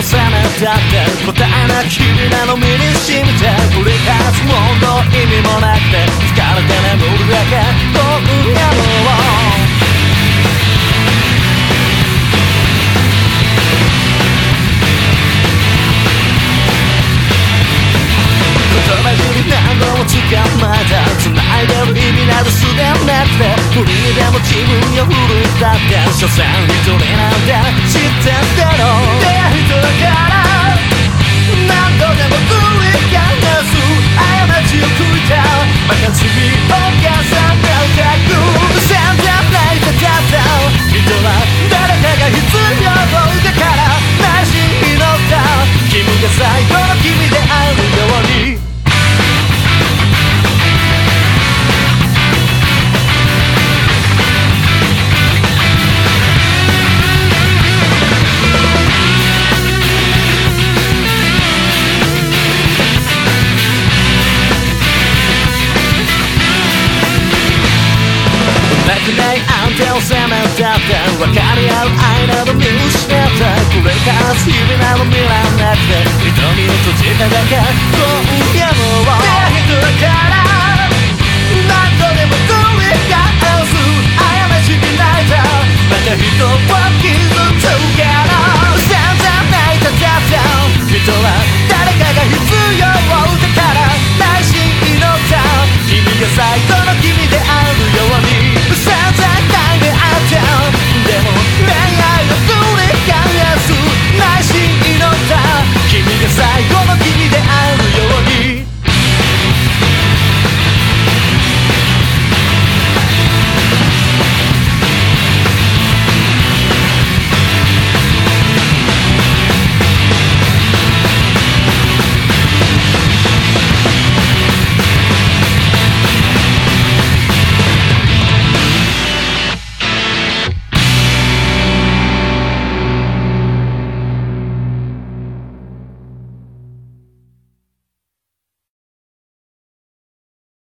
たって答えなき君らの身に染みて繰り返すもの意味もなくて疲れて眠るだけ僕やろう言葉尻何度も捕まえた繋いでる意味などすでなくて無理にでも自分を奮い立って所詮一人なんて知ってんだろう。手を責めたって分かり合う愛など見失ったこれから日々など見らなくて瞳を閉じただけ